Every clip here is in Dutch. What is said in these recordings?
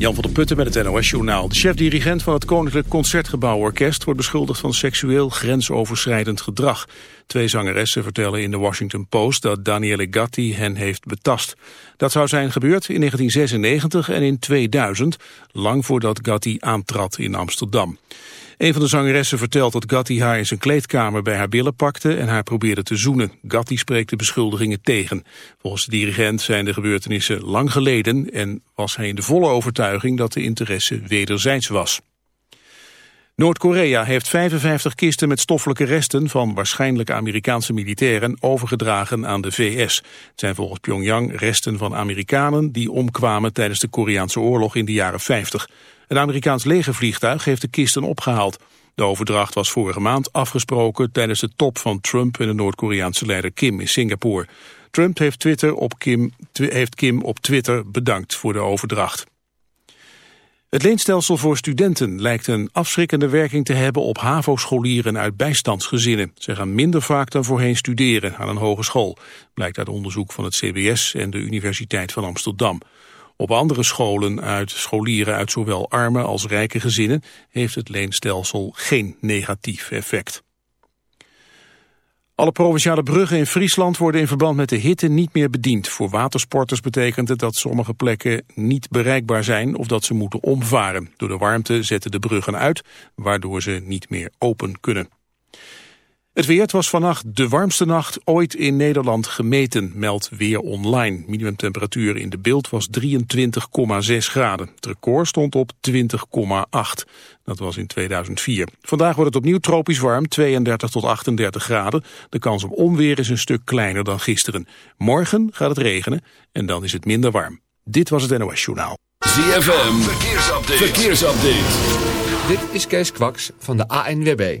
Jan van der Putten met het NOS-journaal. De chef-dirigent van het Koninklijk Concertgebouworkest... wordt beschuldigd van seksueel grensoverschrijdend gedrag. Twee zangeressen vertellen in de Washington Post... dat Daniele Gatti hen heeft betast. Dat zou zijn gebeurd in 1996 en in 2000... lang voordat Gatti aantrad in Amsterdam. Een van de zangeressen vertelt dat Gatti haar in zijn kleedkamer bij haar billen pakte en haar probeerde te zoenen. Gatti spreekt de beschuldigingen tegen. Volgens de dirigent zijn de gebeurtenissen lang geleden en was hij in de volle overtuiging dat de interesse wederzijds was. Noord-Korea heeft 55 kisten met stoffelijke resten van waarschijnlijk Amerikaanse militairen overgedragen aan de VS. Het zijn volgens Pyongyang resten van Amerikanen die omkwamen tijdens de Koreaanse oorlog in de jaren 50. Een Amerikaans legervliegtuig heeft de kisten opgehaald. De overdracht was vorige maand afgesproken tijdens de top van Trump en de Noord-Koreaanse leider Kim in Singapore. Trump heeft, Twitter op Kim, heeft Kim op Twitter bedankt voor de overdracht. Het leenstelsel voor studenten lijkt een afschrikkende werking te hebben op HAVO-scholieren uit bijstandsgezinnen. Ze gaan minder vaak dan voorheen studeren aan een hogeschool, blijkt uit onderzoek van het CBS en de Universiteit van Amsterdam. Op andere scholen uit scholieren uit zowel arme als rijke gezinnen heeft het leenstelsel geen negatief effect. Alle provinciale bruggen in Friesland worden in verband met de hitte niet meer bediend. Voor watersporters betekent het dat sommige plekken niet bereikbaar zijn of dat ze moeten omvaren. Door de warmte zetten de bruggen uit, waardoor ze niet meer open kunnen. Het weer het was vannacht de warmste nacht ooit in Nederland gemeten, meldt Weer Online. Minimumtemperatuur in de beeld was 23,6 graden. Het record stond op 20,8. Dat was in 2004. Vandaag wordt het opnieuw tropisch warm, 32 tot 38 graden. De kans op onweer is een stuk kleiner dan gisteren. Morgen gaat het regenen en dan is het minder warm. Dit was het NOS Journaal. ZFM, verkeersupdate. verkeersupdate. Dit is Kees Kwaks van de ANWB.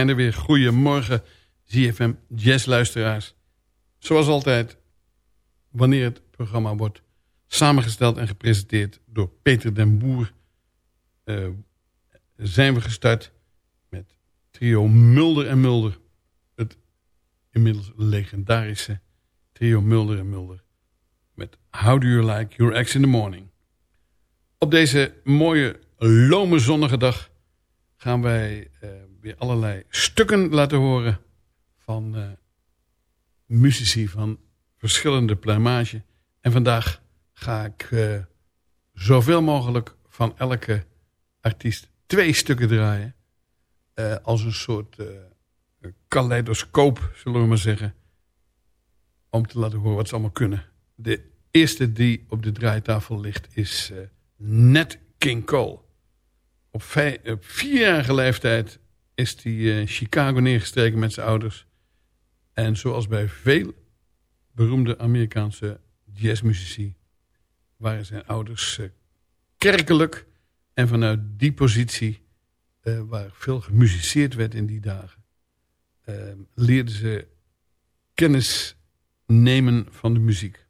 zijn er weer. Goedemorgen, ZFM Jazzluisteraars. Zoals altijd, wanneer het programma wordt samengesteld en gepresenteerd door Peter den Boer... eh, zijn we gestart met trio Mulder en Mulder. Het inmiddels legendarische trio Mulder en Mulder. Met How Do You Like Your Ex in the Morning. Op deze mooie, lome zonnige dag gaan wij eh, weer allerlei stukken laten horen van eh muzici van verschillende pluimage. En vandaag ga ik eh, zoveel mogelijk van elke artiest twee stukken draaien. eh, als een soort kaleidoscoop, zullen we maar zeggen. Om te laten horen wat ze allemaal kunnen. De eerste die op de draaitafel ligt is Nat King Cole. Op, op vierjarige leeftijd is hij in Chicago neergestreken met zijn ouders. En zoals bij veel beroemde Amerikaanse jazzmuzici... waren zijn ouders eh, kerkelijk. En vanuit die positie, eh, waar veel gemusiceerd werd in die dagen... eh, leerden ze kennis nemen van de muziek.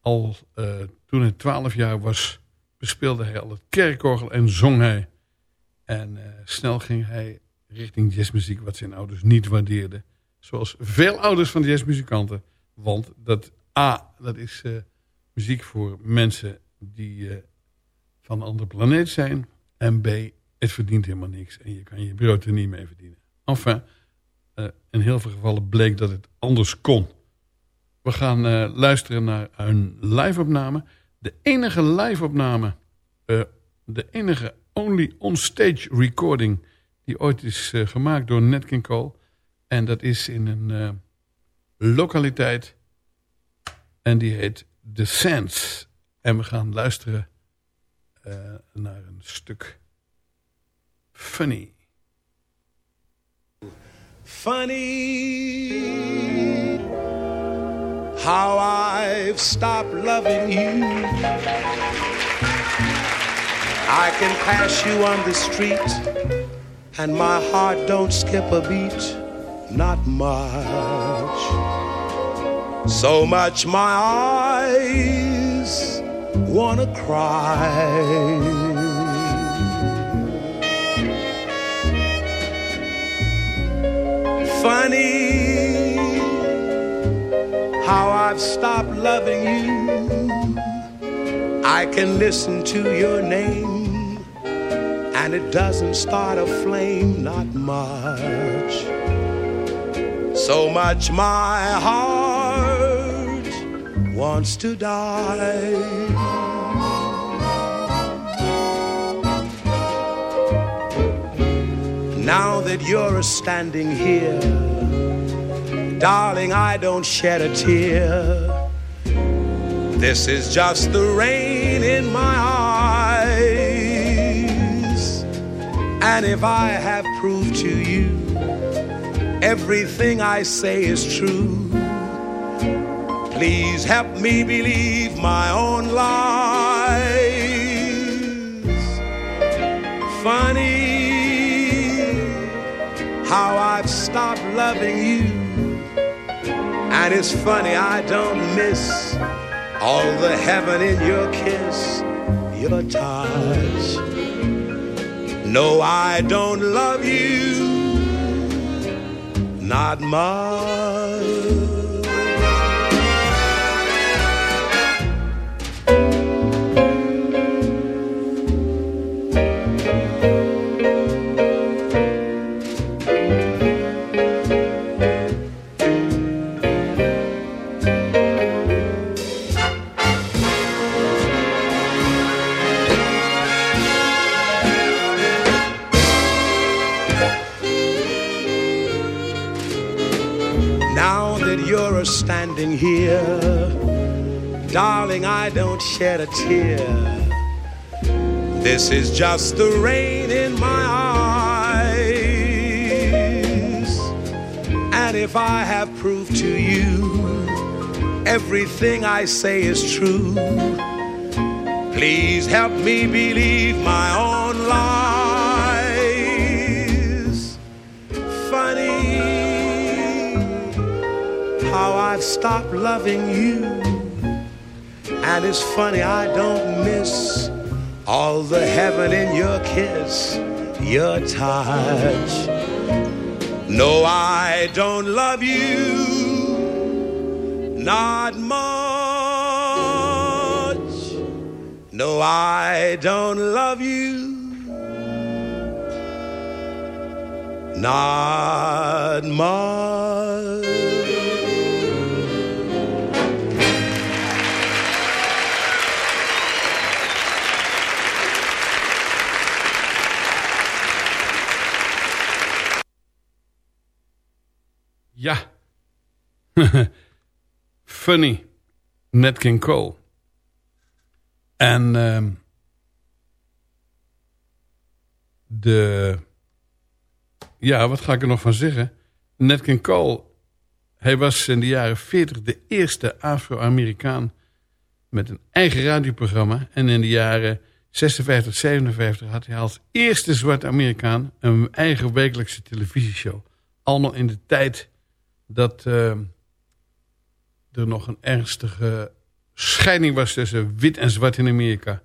Al eh, toen hij twaalf jaar was, bespeelde hij al het kerkorgel en zong hij. En eh, snel ging hij richting jazzmuziek, wat zijn ouders niet waardeerden. Zoals veel ouders van jazzmuzikanten. Want dat A, dat is eh, muziek voor mensen die eh, van een andere planeet zijn. En B, het verdient helemaal niks. En je kan je brood er niet mee verdienen. Enfin, eh, in heel veel gevallen bleek dat het anders kon. We gaan luisteren naar een live-opname. De enige live-opname, de enige only on-stage recording... die ooit is eh, gemaakt door Nat King Cole. En dat is in een eh, lokaliteit... en die heet The Sands. En we gaan luisteren eh, naar een stuk Funny. Funny how I've stopped loving you. I can pass you on the street and my heart don't skip a beat, not much. So much my eyes wanna cry. funny how I've stopped loving you. I can listen to your name and it doesn't start a flame, not much. So much my heart wants to die. Now that you're standing here, darling, I don't shed a tear. This is just the rain in my eyes. And if I have proved to you everything I say is true, please help me believe my own lies. Funny how I've stopped loving you. And it's funny, I don't miss all the heaven in your kiss, your touch. No, I don't love you, not much. Darling, I don't shed a tear. This is just the rain in my eyes. And if I have proved to you everything I say is true, please help me believe my own lies. Funny how I've stopped loving you. And it's funny, I don't miss all the heaven in your kiss, your touch. No, I don't love you, not much. No, I don't love you, not much. Funny. Nat King Cole. En ehm, de... Ja, wat ga ik er nog van zeggen? Nat King Cole, hij was in de jaren 40 de eerste Afro-Amerikaan met een eigen radioprogramma. En in de jaren 56, 57 had hij als eerste zwarte Amerikaan een eigen wekelijkse televisieshow. Allemaal in de tijd dat eh, er nog een ernstige scheiding was tussen wit en zwart in Amerika.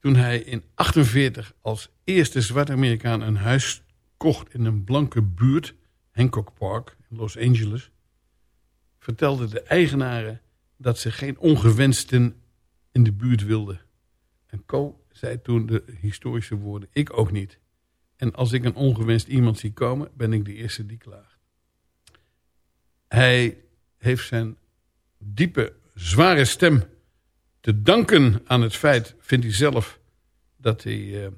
toen hij in 48 als eerste zwarte Amerikaan een huis kocht in een blanke buurt, Hancock Park in Los Angeles, vertelden de eigenaren dat ze geen ongewensten in de buurt wilden. En Co zei toen de historische woorden, ik ook niet. En als ik een ongewenst iemand zie komen, ben ik de eerste die klaagt. Hij heeft zijn diepe, zware stem te danken aan het feit, vindt hij zelf, dat hij eh,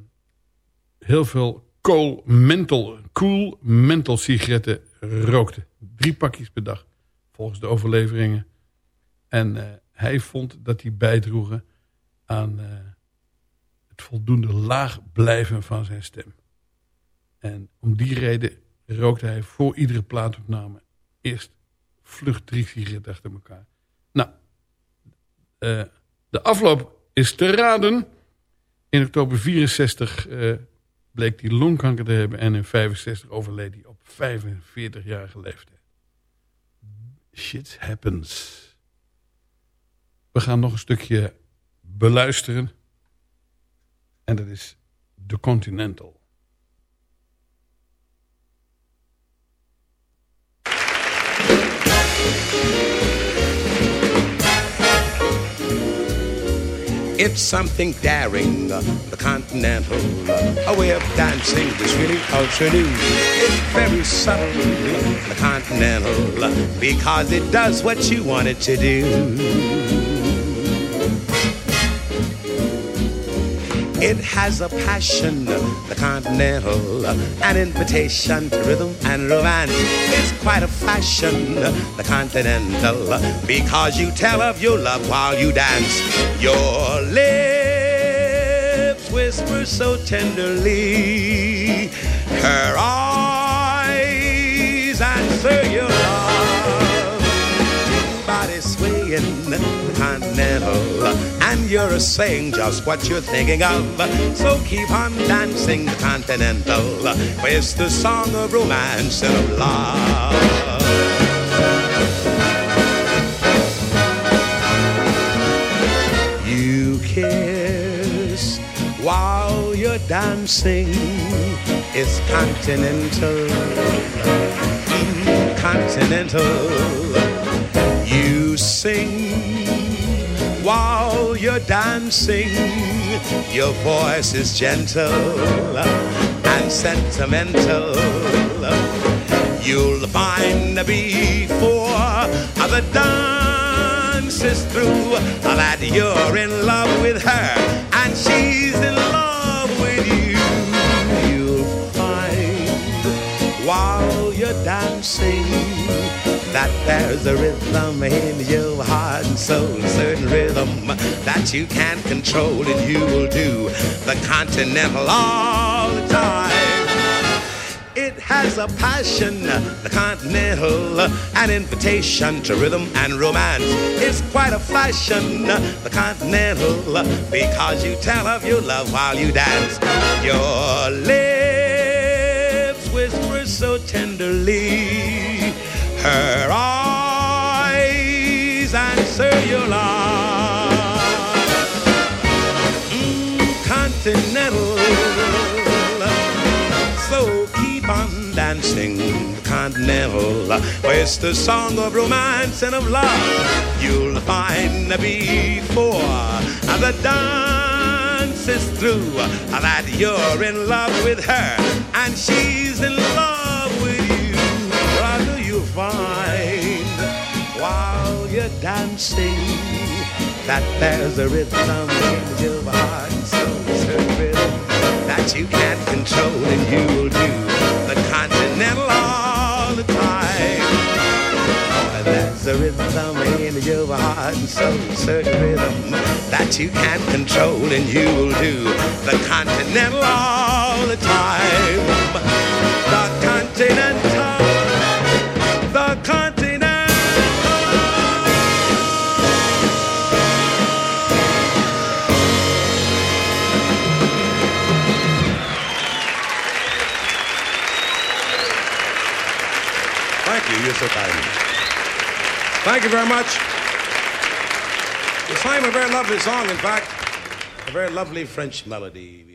heel veel cool mental, cool mental sigaretten rookte. Drie pakjes per dag, volgens de overleveringen. En uh, hij vond dat die bijdroegen aan uh, het voldoende laag blijven van zijn stem. En om die reden rookte hij voor iedere plaatopname eerst vlucht drie sigaretten achter elkaar. Nou, uh, de afloop is te raden. In oktober 64 uh, bleek hij longkanker te hebben en in 65 overleed hij op 45-jarige leeftijd. Shit happens. We gaan nog een stukje beluisteren. En dat is The Continental. It's something daring, uh, the continental, uh, a way of dancing that's really ultra new. It's very subtle, the continental, uh, because it does what you want it to do. It has a passion, the continental, an invitation to rhythm and romance. It's quite a fashion, the continental, because you tell of your love while you dance. Your lips whisper so tenderly, her eyes continental, and you're saying just what you're thinking of. So keep on dancing the continental, it's the song of romance and of love. You kiss while you're dancing. It's continental, continental. Sing while you're dancing. Your voice is gentle and sentimental. You'll find before the dance is through that you're in love with her there's a rhythm in your heart and soul, a certain rhythm that you can't control, and you will do the continental all the time. It has a passion, the continental, an invitation to rhythm and romance. It's quite a fashion, the continental, because you tell of your love while you dance. Your lips whisper so tenderly her eyes continental. So keep on dancing continental. For it's the song of romance and of love. You'll find before the dance is through that you're in love with her and she's in love with you. Brother, you'll find while you're dancing that there's a rhythm in your heart and soul, certain rhythm that you can't control and you will do the continental all the time. Oh, there's a rhythm in your heart and soul, certain rhythm that you can't control and you will do the continental all the time. The continental, Thank you. You're so kind. Thank you very much. You sang a very lovely song, in fact. A very lovely French melody.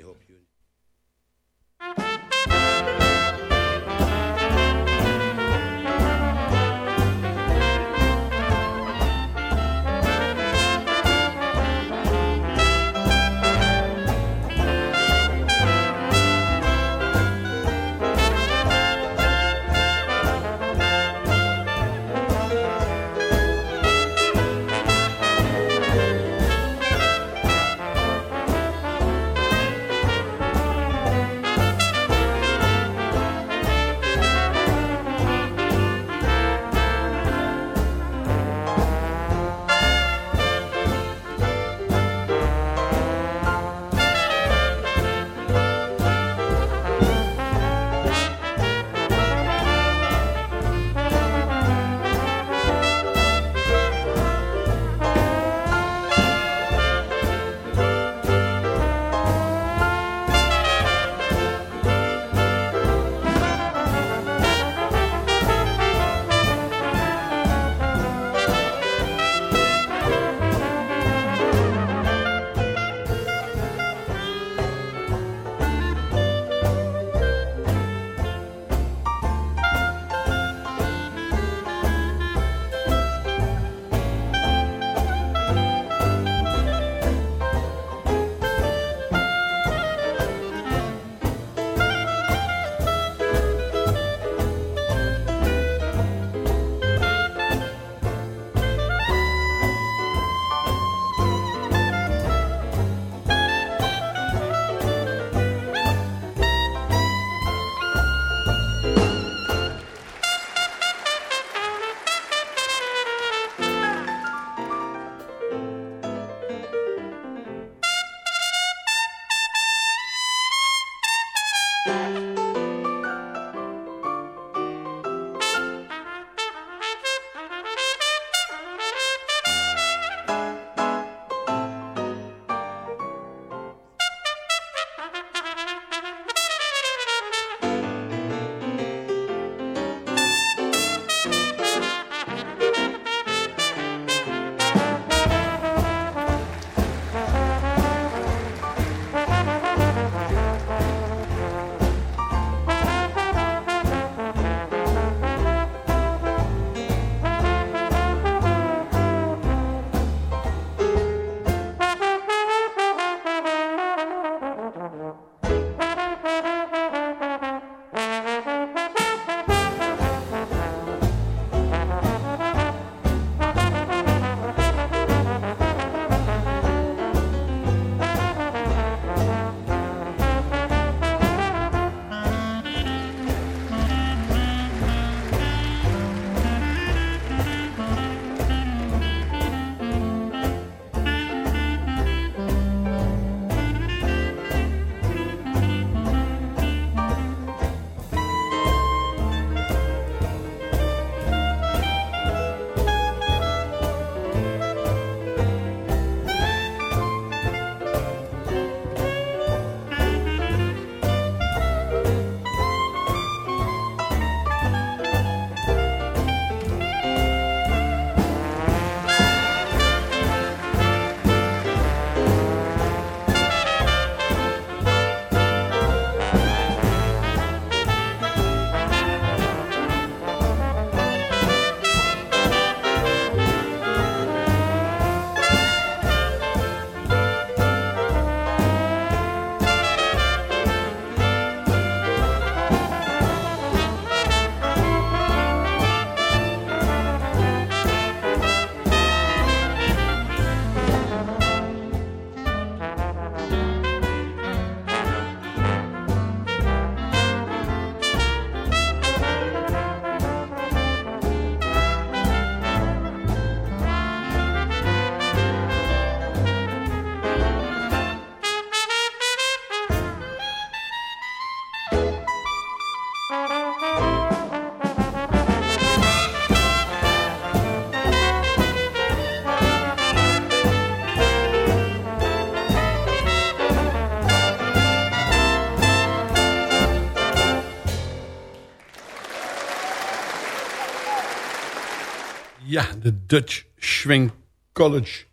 De Dutch Swing College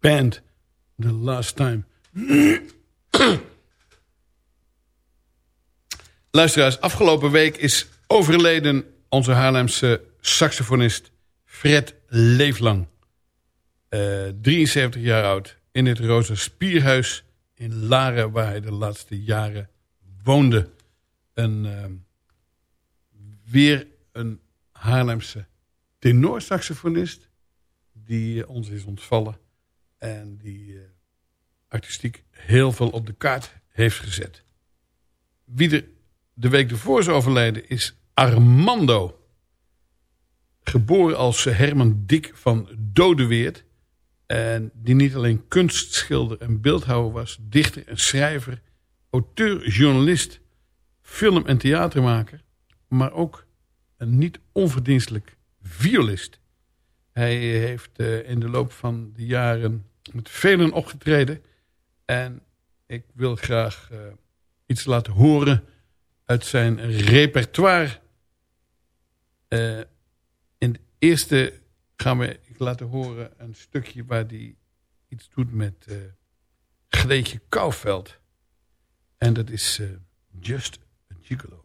Band. The Last Time Luisteraars, afgelopen week is overleden onze Haarlemse saxofonist Fred Leeflang. Eh 73 jaar oud. In het Roze Spierhuis in Laren, waar hij de laatste jaren woonde. Een, eh, weer een Haarlemse tenorsaxofonist die eh, ons is ontvallen. En die eh, artistiek heel veel op de kaart heeft gezet. Wie er de week ervoor is overleden is Armando. Geboren als Herman Dik van Dodeweert. En die niet alleen kunstschilder en beeldhouwer was. Dichter en schrijver. Auteur, journalist. Film- en theatermaker. Maar ook een niet onverdienstelijk violist. Hij heeft uh, in de loop van de jaren met velen opgetreden. En ik wil graag uh, iets laten horen uit zijn repertoire. Uh, in de eerste gaan we ik laten horen een stukje waar hij iets doet met uh, Greetje Kouwveld. En dat is Just a Gigolo.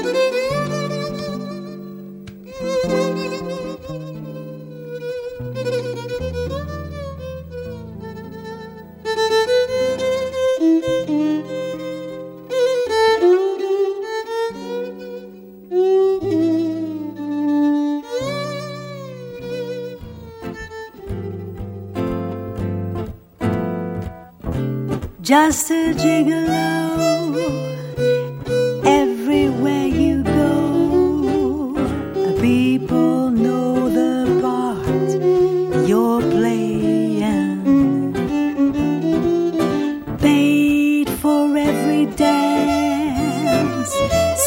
Just a gigolo everywhere you go. The people know the part you're playing. Paid for every dance,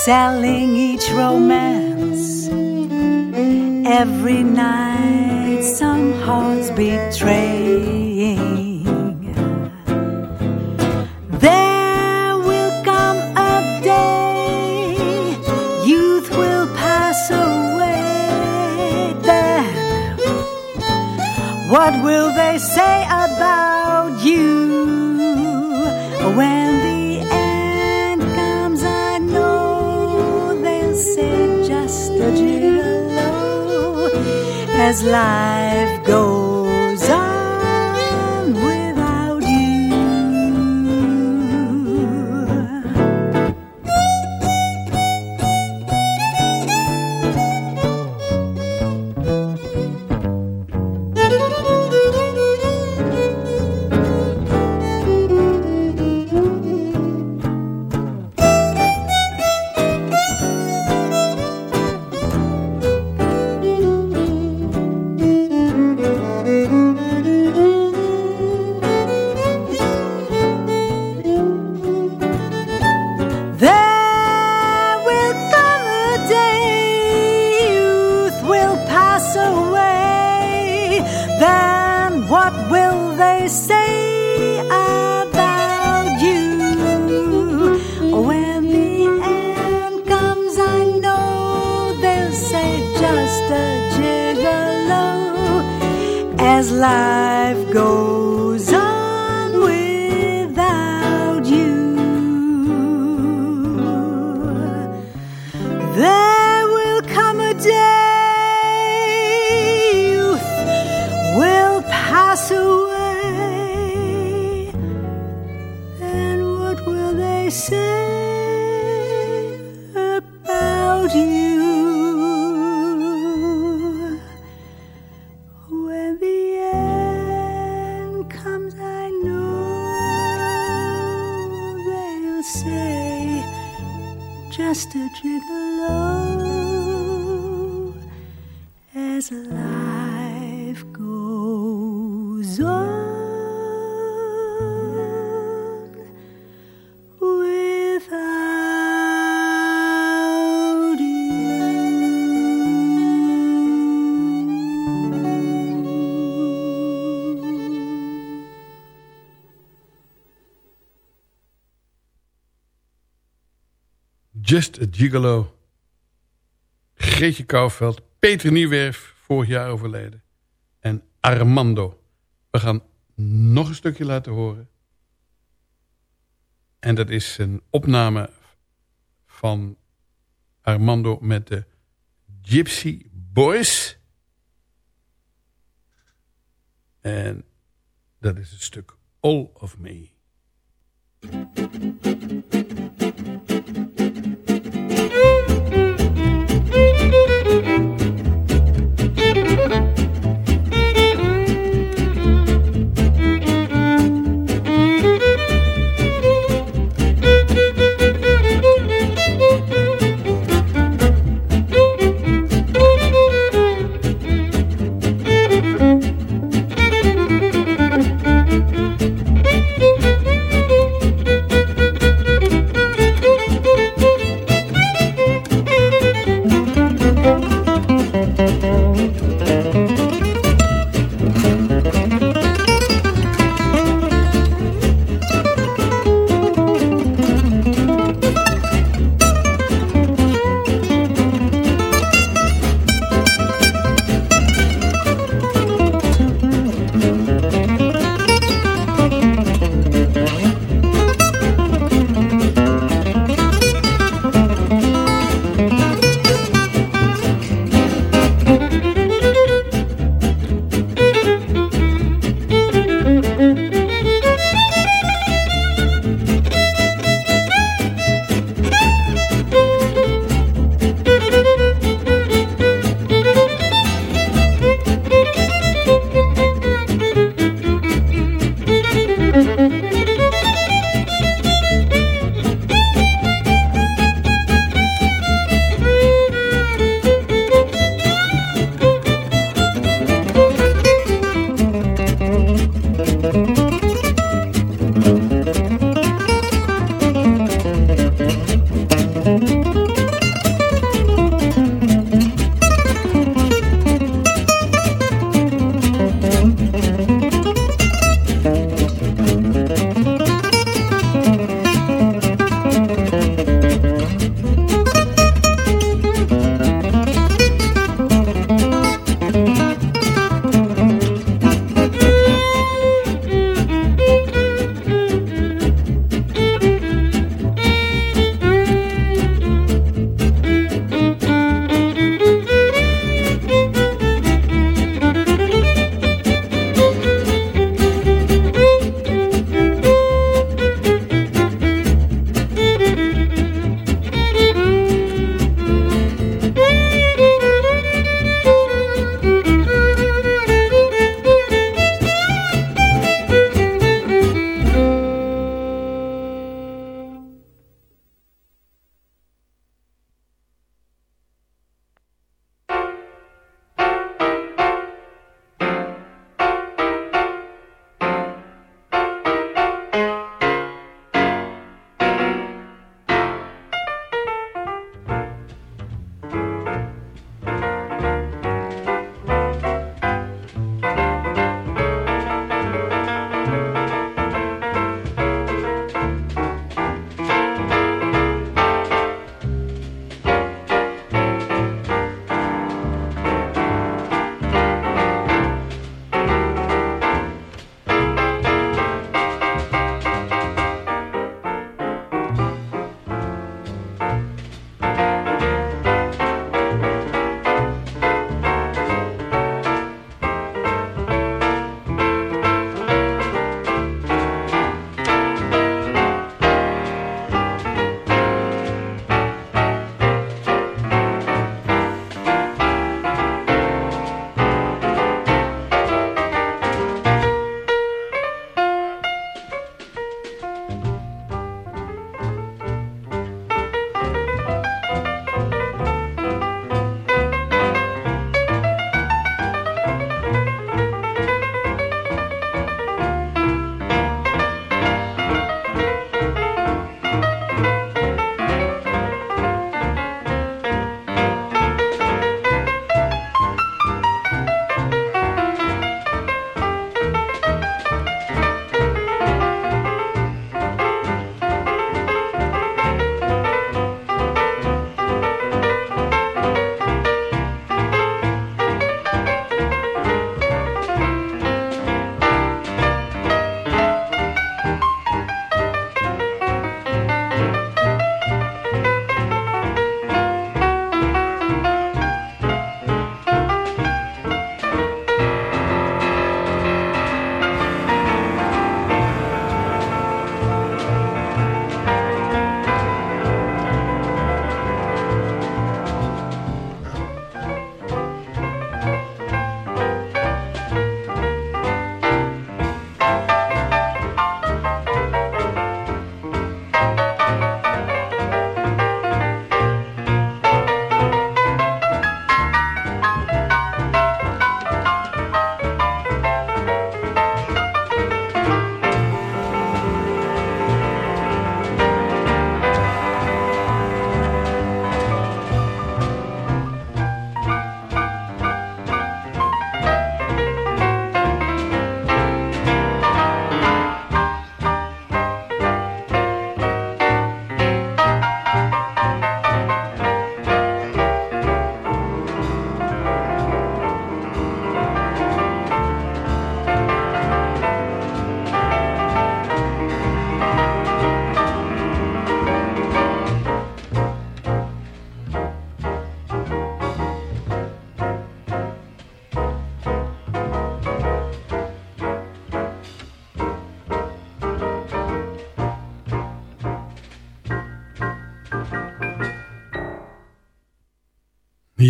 selling each romance. Every night, some hearts betraying. They say about you when the end comes? I know they'll say just a gigolo as life goes Just a Gigolo. Greetje Kouwveld. Peter Nieuwerf, vorig jaar overleden. En Armando. We gaan nog een stukje laten horen. En dat is een opname van Armando met de Gypsy Boys. En dat is het stuk All of Me.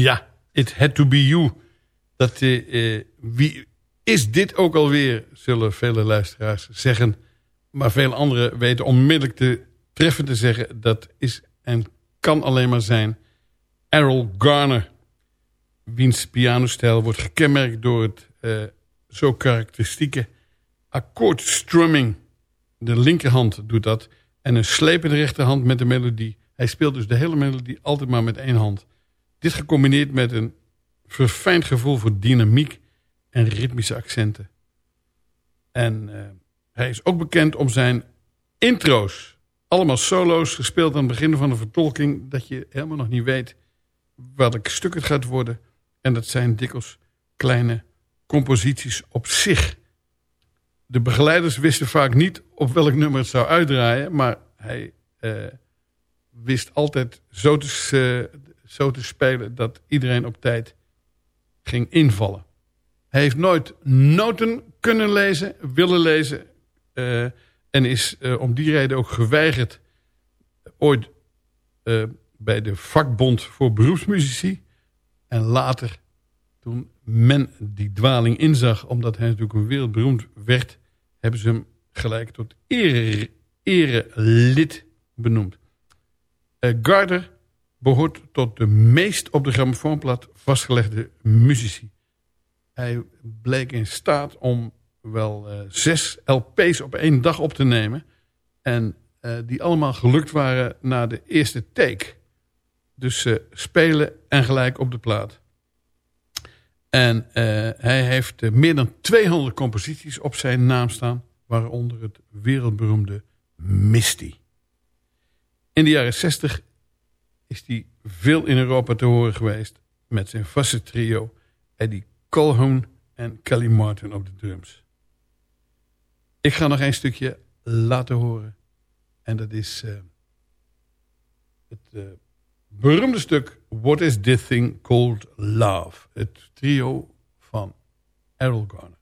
Ja, It Had To Be You. Dat, eh, eh, wie is dit ook alweer, zullen vele luisteraars zeggen. Maar veel anderen weten onmiddellijk te treffen te zeggen... dat is en kan alleen maar zijn Errol Garner. Wiens pianostijl wordt gekenmerkt door het eh, zo karakteristieke akkoordstrumming. De linkerhand doet dat. En een slepende rechterhand met de melodie. Hij speelt dus de hele melodie altijd maar met één hand. Dit gecombineerd met een verfijnd gevoel voor dynamiek en ritmische accenten. En uh, hij is ook bekend om zijn intro's. Allemaal solo's, gespeeld aan het begin van de vertolking... dat je helemaal nog niet weet welk stuk het gaat worden. En dat zijn dikwijls kleine composities op zich. De begeleiders wisten vaak niet op welk nummer het zou uitdraaien... maar hij uh, wist altijd zo te, uh, zo te spelen dat iedereen op tijd ging invallen. Hij heeft nooit noten kunnen lezen, willen lezen... Uh, en is uh, om die reden ook geweigerd ooit uh, bij de vakbond voor beroepsmuzici. En later, toen men die dwaling inzag... omdat hij natuurlijk een wereldberoemd werd... hebben ze hem gelijk tot ere, erelid benoemd. Uh, Garder behoort tot de meest op de grammofoonplaat vastgelegde muzici. Hij bleek in staat om wel uh, zes LP's op één dag op te nemen. En uh, die allemaal gelukt waren na de eerste take. Dus uh, spelen en gelijk op de plaat. En hij heeft meer dan 200 composities op zijn naam staan. Waaronder het wereldberoemde Misty. In de jaren 60 is hij veel in Europa te horen geweest. Met zijn vaste trio Eddie Colhoun en Kelly Martin op de drums. Ik ga nog een stukje laten horen. En dat is uh, het uh, beroemde stuk What is this thing called love? Het trio van Errol Garner.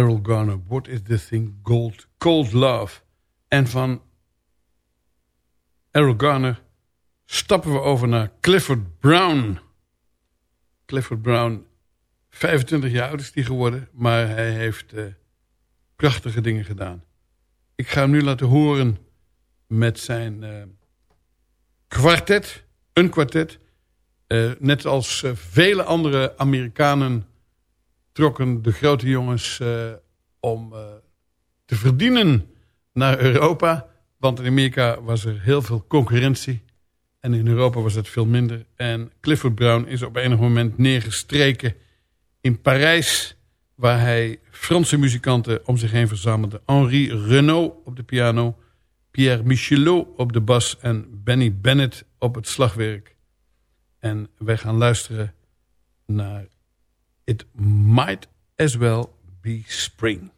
Errol Garner, What is the thing? Gold, Cold Love. En van Errol Garner stappen we over naar Clifford Brown. Clifford Brown, 25 jaar oud is hij geworden, maar hij heeft uh, prachtige dingen gedaan. Ik ga hem nu laten horen met zijn uh, kwartet, een kwartet. Uh, net als vele andere Amerikanen de grote jongens om te verdienen naar Europa. Want in Amerika was er heel veel concurrentie. En in Europa was het veel minder. En Clifford Brown is op enig moment neergestreken in Parijs... waar hij Franse muzikanten om zich heen verzamelde. Henri Renaud op de piano... Pierre Michelot op de bas en Benny Bennett op het slagwerk. En wij gaan luisteren naar It Might As Well Be Spring.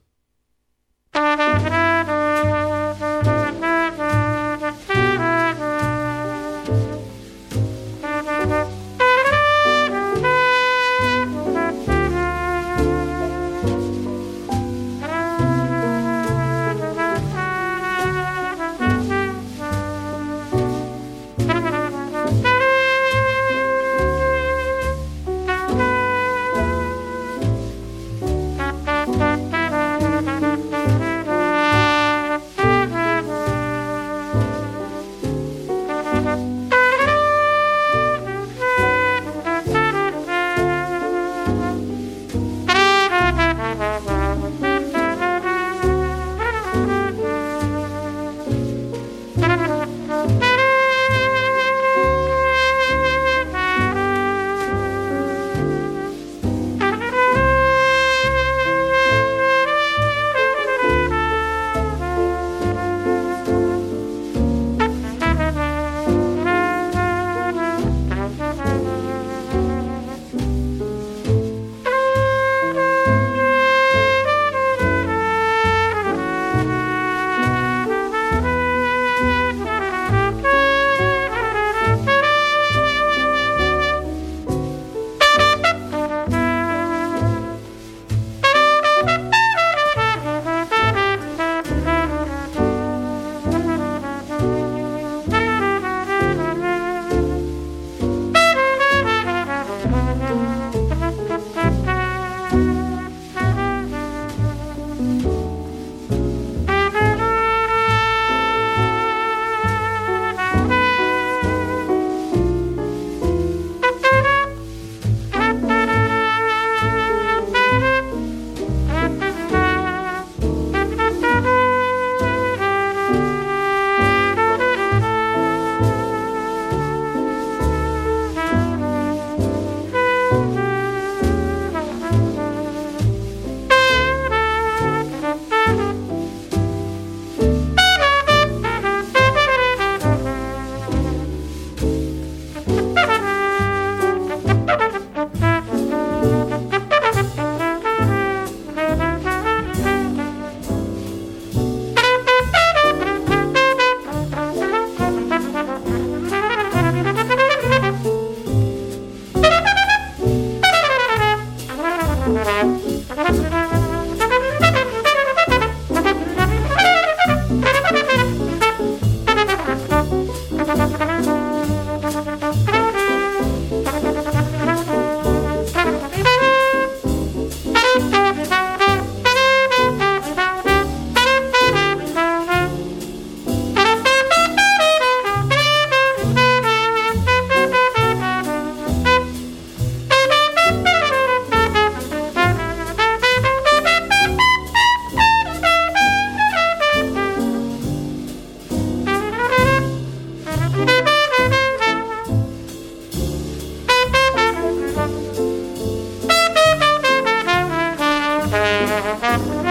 MUZIEK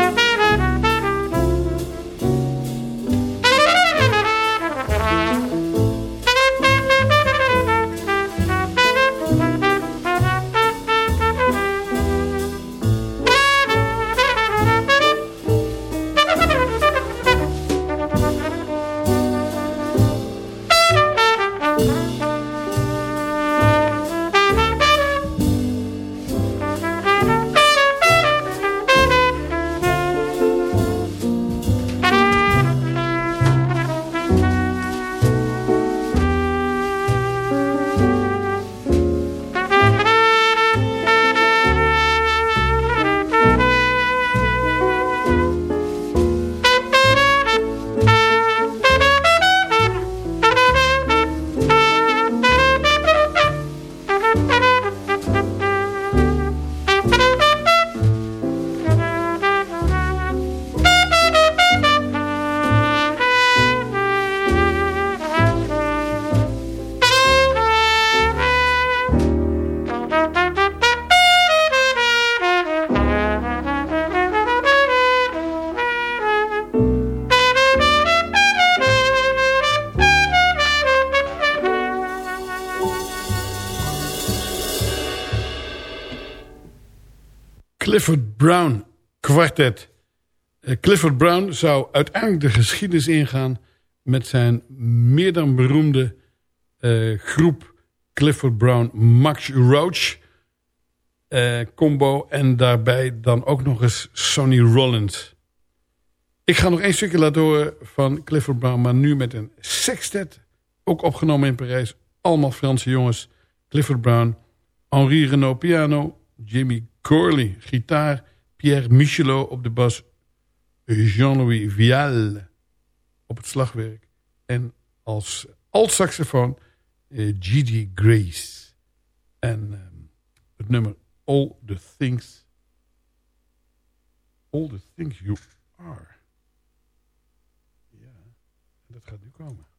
Clifford Brown kwartet. Eh, Clifford Brown zou uiteindelijk de geschiedenis ingaan... met zijn meer dan beroemde eh, groep Clifford Brown Max Roach eh, combo... en daarbij dan ook nog eens Sonny Rollins. Ik ga nog één stukje laten horen van Clifford Brown... maar nu met een sextet, ook opgenomen in Parijs. Allemaal Franse jongens. Clifford Brown, Henri Renault piano... Jimmy Corley, gitaar. Pierre Michelot op de bas. Jean-Louis Vial op het slagwerk. En als alt-saxofoon eh, Gigi Grace. En ehm, het nummer All the Things... All the Things You Are. Ja, dat gaat nu komen.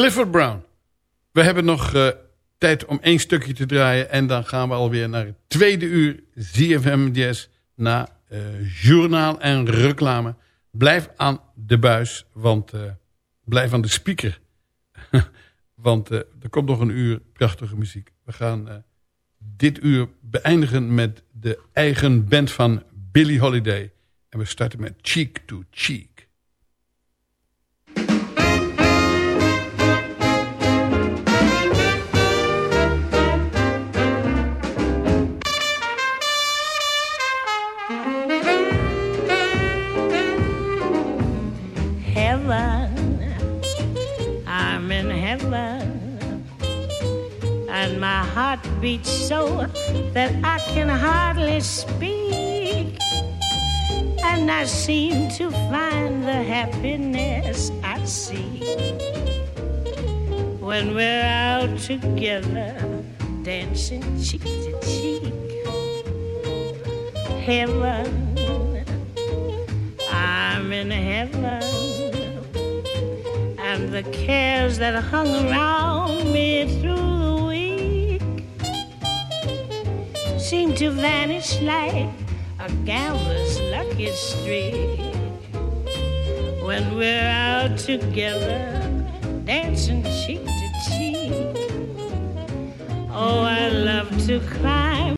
Clifford Brown. We hebben nog uh, tijd om één stukje te draaien. En dan gaan we alweer naar het tweede uur ZFM Jazz. Na uh, journaal en reclame. Blijf aan de buis. Want uh, blijf aan de speaker. want er komt nog een uur prachtige muziek. We gaan dit uur beëindigen met de eigen band van Billie Holiday. En we starten met Cheek to Cheek. Beats so that I can hardly speak. And I seem to find the happiness I seek when we're out together, dancing cheek to cheek. Heaven, I'm in heaven and the cares that hung around me through seem to vanish like a gambler's lucky streak. When we're out together, dancing cheek to cheek. Oh, I love to climb